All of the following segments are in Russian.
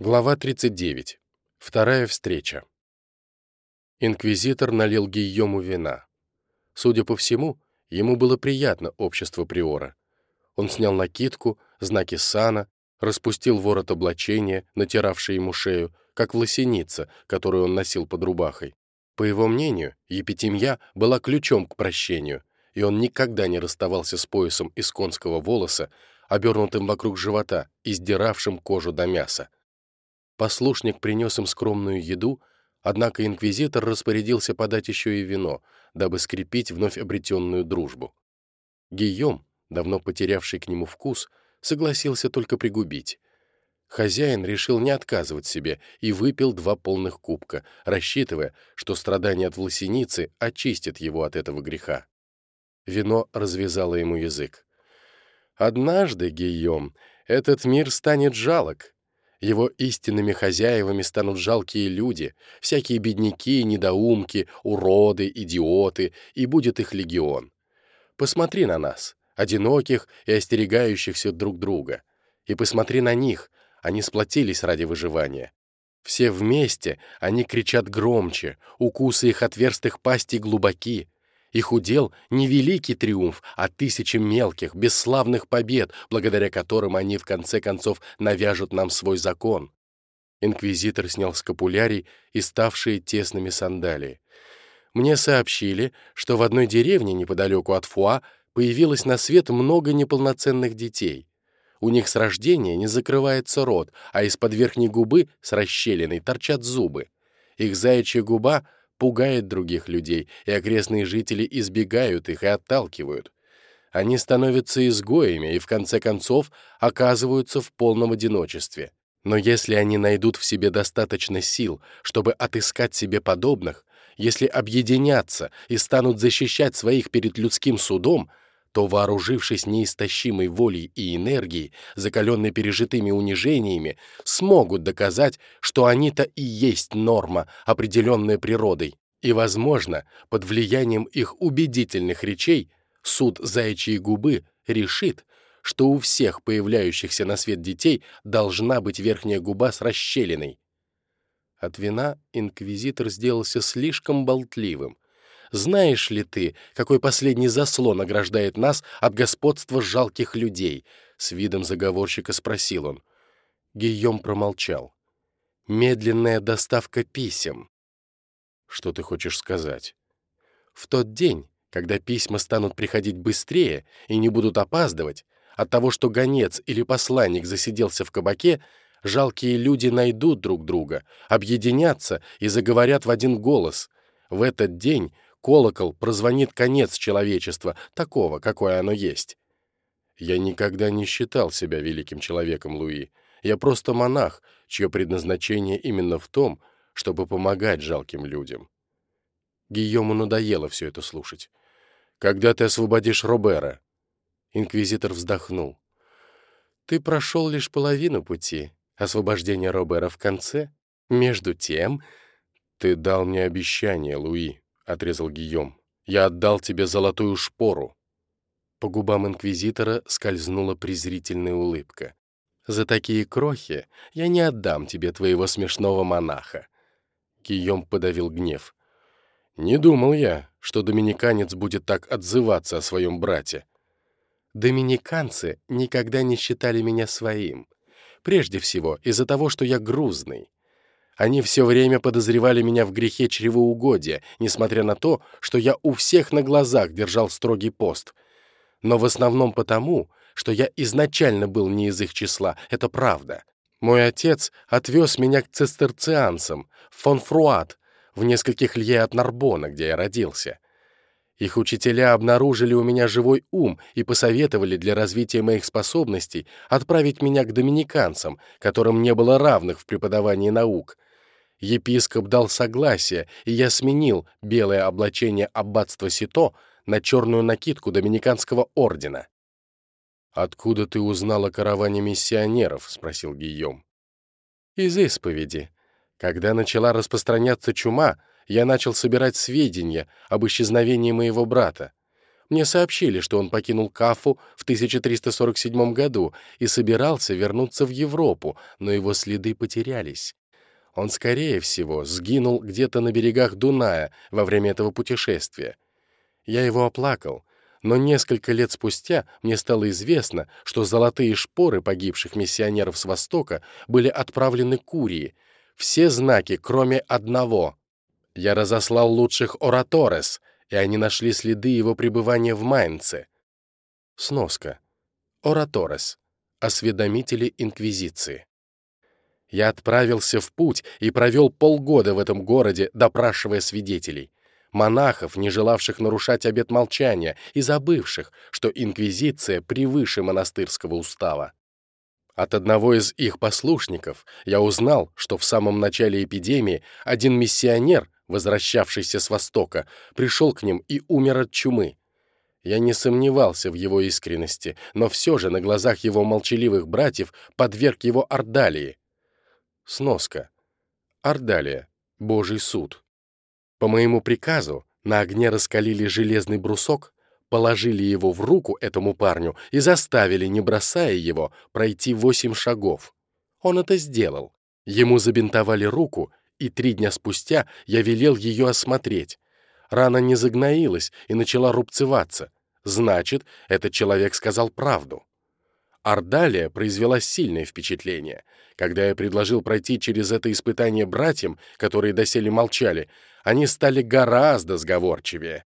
Глава 39. Вторая встреча. Инквизитор налил Гийому вина. Судя по всему, ему было приятно общество приора. Он снял накидку, знаки сана, распустил ворот облачения, натиравший ему шею, как власеница, которую он носил под рубахой. По его мнению, епитемья была ключом к прощению, и он никогда не расставался с поясом из конского волоса, обернутым вокруг живота и сдиравшим кожу до мяса. Послушник принес им скромную еду, однако инквизитор распорядился подать еще и вино, дабы скрепить вновь обретенную дружбу. Гийом, давно потерявший к нему вкус, согласился только пригубить. Хозяин решил не отказывать себе и выпил два полных кубка, рассчитывая, что страдание от власеницы очистит его от этого греха. Вино развязало ему язык. «Однажды, Гийом, этот мир станет жалок», его истинными хозяевами станут жалкие люди, всякие бедняки, недоумки, уроды, идиоты, и будет их легион. Посмотри на нас, одиноких и остерегающихся друг друга. И посмотри на них, они сплотились ради выживания. Все вместе они кричат громче, укусы их отверстых пастей глубоки, их удел — не великий триумф, а тысячи мелких, бесславных побед, благодаря которым они в конце концов навяжут нам свой закон. Инквизитор снял скапулярий и ставшие тесными сандалии. Мне сообщили, что в одной деревне неподалеку от Фуа появилось на свет много неполноценных детей. У них с рождения не закрывается рот, а из-под верхней губы с расщелиной торчат зубы. Их заячья губа пугает других людей, и окрестные жители избегают их и отталкивают. Они становятся изгоями и, в конце концов, оказываются в полном одиночестве. Но если они найдут в себе достаточно сил, чтобы отыскать себе подобных, если объединятся и станут защищать своих перед людским судом, то, вооружившись неистощимой волей и энергией, закаленной пережитыми унижениями, смогут доказать, что они-то и есть норма, определенная природой. И, возможно, под влиянием их убедительных речей суд заячьей губы решит, что у всех появляющихся на свет детей должна быть верхняя губа с расщелиной. От вина инквизитор сделался слишком болтливым, знаешь ли ты, какой последний заслон ограждает нас от господства жалких людей?» С видом заговорщика спросил он. Гийом промолчал. «Медленная доставка писем». «Что ты хочешь сказать?» «В тот день, когда письма станут приходить быстрее и не будут опаздывать, от того, что гонец или посланник засиделся в кабаке, жалкие люди найдут друг друга, объединятся и заговорят в один голос. В этот день колокол прозвонит конец человечества, такого, какое оно есть. Я никогда не считал себя великим человеком, Луи. Я просто монах, чье предназначение именно в том, чтобы помогать жалким людям. Гийому надоело все это слушать. «Когда ты освободишь Робера?» Инквизитор вздохнул. «Ты прошел лишь половину пути. Освобождение Робера в конце. Между тем...» «Ты дал мне обещание, Луи», — отрезал Гийом. «Я отдал тебе золотую шпору». По губам инквизитора скользнула презрительная улыбка. «За такие крохи я не отдам тебе твоего смешного монаха». Гийом подавил гнев. «Не думал я, что доминиканец будет так отзываться о своем брате». «Доминиканцы никогда не считали меня своим. Прежде всего из-за того, что я грузный. Они все время подозревали меня в грехе чревоугодия, несмотря на то, что я у всех на глазах держал строгий пост. Но в основном потому, что я изначально был не из их числа, это правда. Мой отец отвез меня к цистерцианцам, в Фонфруат, в нескольких лье от Нарбона, где я родился. Их учителя обнаружили у меня живой ум и посоветовали для развития моих способностей отправить меня к доминиканцам, которым не было равных в преподавании наук, Епископ дал согласие, и я сменил белое облачение аббатства Сито на черную накидку доминиканского ордена. «Откуда ты узнал о караване миссионеров?» — спросил Гийом. «Из исповеди. Когда начала распространяться чума, я начал собирать сведения об исчезновении моего брата. Мне сообщили, что он покинул Кафу в 1347 году и собирался вернуться в Европу, но его следы потерялись. Он, скорее всего, сгинул где-то на берегах Дуная во время этого путешествия. Я его оплакал, но несколько лет спустя мне стало известно, что золотые шпоры погибших миссионеров с Востока были отправлены Курии. Все знаки, кроме одного. Я разослал лучших ораторес, и они нашли следы его пребывания в Майнце. Сноска. Ораторес. Осведомители Инквизиции. Я отправился в путь и провел полгода в этом городе, допрашивая свидетелей монахов, не желавших нарушать обет молчания и забывших, что инквизиция превыше монастырского устава. От одного из их послушников я узнал, что в самом начале эпидемии один миссионер, возвращавшийся с Востока, пришел к ним и умер от чумы. Я не сомневался в его искренности, но все же на глазах его молчаливых братьев подверг его Ордалии. Сноска. Ордалия. Божий суд. По моему приказу на огне раскалили железный брусок, положили его в руку этому парню и заставили, не бросая его, пройти восемь шагов. Он это сделал. Ему забинтовали руку, и три дня спустя я велел ее осмотреть. Рана не загноилась и начала рубцеваться. Значит, этот человек сказал правду. Ардалия произвела сильное впечатление. Когда я предложил пройти через это испытание братьям, которые доселе молчали, они стали гораздо сговорчивее.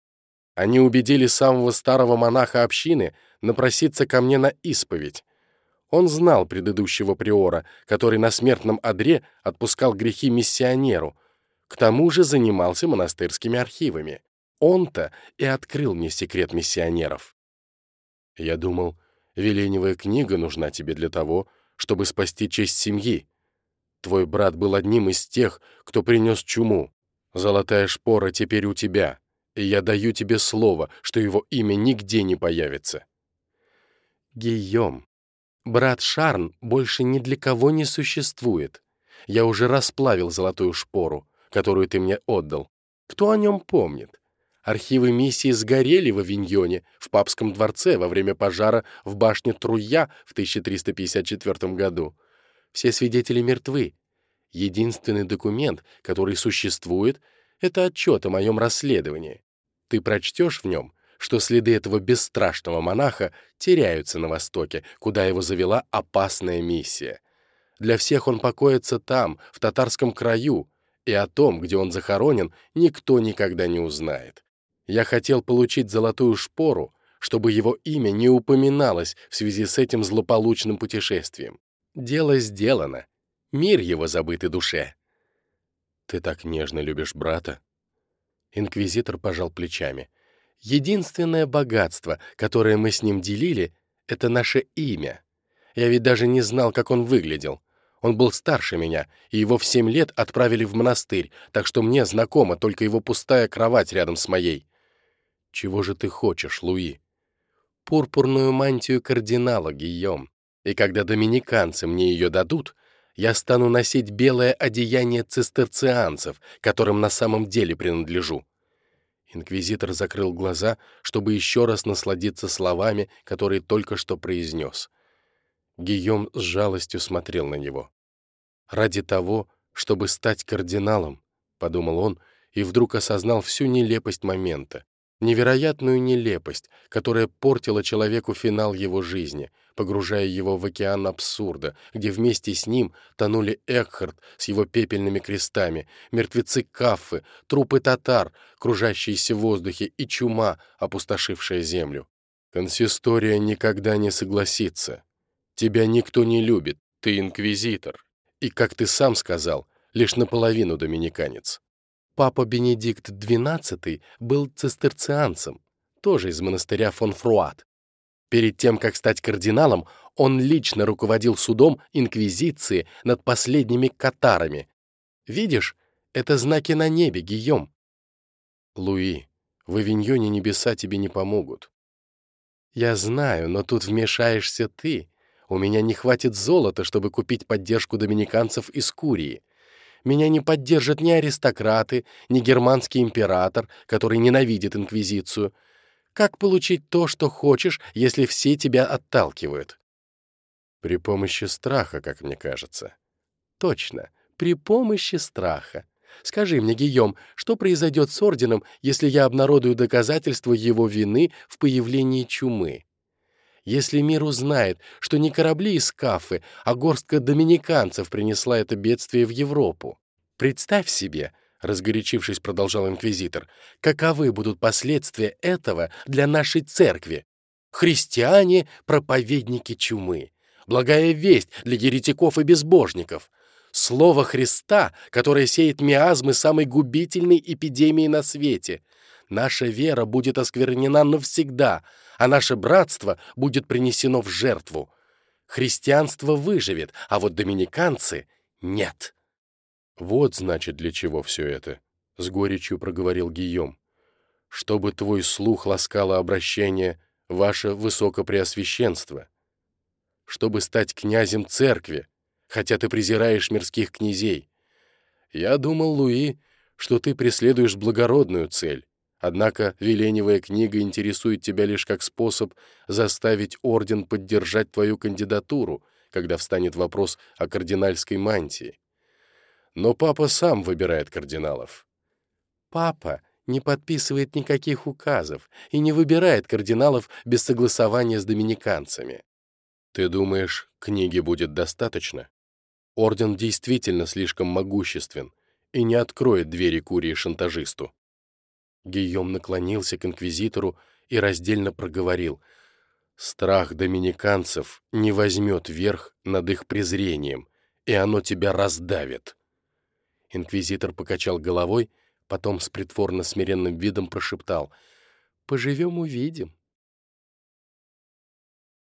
Они убедили самого старого монаха общины напроситься ко мне на исповедь. Он знал предыдущего приора, который на смертном одре отпускал грехи миссионеру, к тому же занимался монастырскими архивами. Он-то и открыл мне секрет миссионеров. Я думал, Веленевая книга нужна тебе для того, чтобы спасти честь семьи. Твой брат был одним из тех, кто принес чуму. Золотая шпора теперь у тебя, и я даю тебе слово, что его имя нигде не появится. Гийом, брат Шарн больше ни для кого не существует. Я уже расплавил золотую шпору, которую ты мне отдал. Кто о нем помнит? Архивы миссии сгорели в Авиньоне, в папском дворце во время пожара в башне Труя в 1354 году. Все свидетели мертвы. Единственный документ, который существует, это отчет о моем расследовании. Ты прочтешь в нем, что следы этого бесстрашного монаха теряются на Востоке, куда его завела опасная миссия. Для всех он покоится там, в татарском краю, и о том, где он захоронен, никто никогда не узнает. Я хотел получить золотую шпору, чтобы его имя не упоминалось в связи с этим злополучным путешествием. Дело сделано. Мир его забытой душе. Ты так нежно любишь брата. Инквизитор пожал плечами. Единственное богатство, которое мы с ним делили, это наше имя. Я ведь даже не знал, как он выглядел. Он был старше меня, и его в семь лет отправили в монастырь, так что мне знакома только его пустая кровать рядом с моей. «Чего же ты хочешь, Луи?» «Пурпурную мантию кардинала, Гийом. И когда доминиканцы мне ее дадут, я стану носить белое одеяние цистерцианцев, которым на самом деле принадлежу». Инквизитор закрыл глаза, чтобы еще раз насладиться словами, которые только что произнес. Гийом с жалостью смотрел на него. «Ради того, чтобы стать кардиналом», — подумал он, и вдруг осознал всю нелепость момента невероятную нелепость, которая портила человеку финал его жизни, погружая его в океан абсурда, где вместе с ним тонули Экхард с его пепельными крестами, мертвецы Каффы, трупы татар, кружащиеся в воздухе, и чума, опустошившая землю. Консистория никогда не согласится. Тебя никто не любит, ты инквизитор. И, как ты сам сказал, лишь наполовину доминиканец. Папа Бенедикт XII был цистерцианцем, тоже из монастыря фон Фруат. Перед тем, как стать кардиналом, он лично руководил судом инквизиции над последними катарами. Видишь, это знаки на небе, Гийом. Луи, в Авиньоне небеса тебе не помогут. Я знаю, но тут вмешаешься ты. У меня не хватит золота, чтобы купить поддержку доминиканцев из Курии. Меня не поддержат ни аристократы, ни германский император, который ненавидит инквизицию. Как получить то, что хочешь, если все тебя отталкивают? При помощи страха, как мне кажется. Точно, при помощи страха. Скажи мне, Гийом, что произойдет с орденом, если я обнародую доказательства его вины в появлении чумы? Если мир узнает, что не корабли и скафы, а горстка доминиканцев принесла это бедствие в Европу. Представь себе, разгорячившись, продолжал инквизитор, каковы будут последствия этого для нашей церкви? Христиане — проповедники чумы. Благая весть для еретиков и безбожников. Слово Христа, которое сеет миазмы самой губительной эпидемии на свете. Наша вера будет осквернена навсегда, а наше братство будет принесено в жертву. Христианство выживет, а вот доминиканцы — нет. «Вот, значит, для чего все это», — с горечью проговорил Гийом. «Чтобы твой слух ласкало обращение «Ваше Высокопреосвященство», чтобы стать князем церкви, хотя ты презираешь мирских князей. Я думал, Луи, что ты преследуешь благородную цель, Однако Веленевая книга интересует тебя лишь как способ заставить орден поддержать твою кандидатуру, когда встанет вопрос о кардинальской мантии. Но папа сам выбирает кардиналов. Папа не подписывает никаких указов и не выбирает кардиналов без согласования с доминиканцами. Ты думаешь, книги будет достаточно? Орден действительно слишком могуществен и не откроет двери Курии шантажисту. Гийом наклонился к инквизитору и раздельно проговорил. «Страх доминиканцев не возьмет верх над их презрением, и оно тебя раздавит». Инквизитор покачал головой, потом с притворно смиренным видом прошептал. «Поживем — увидим».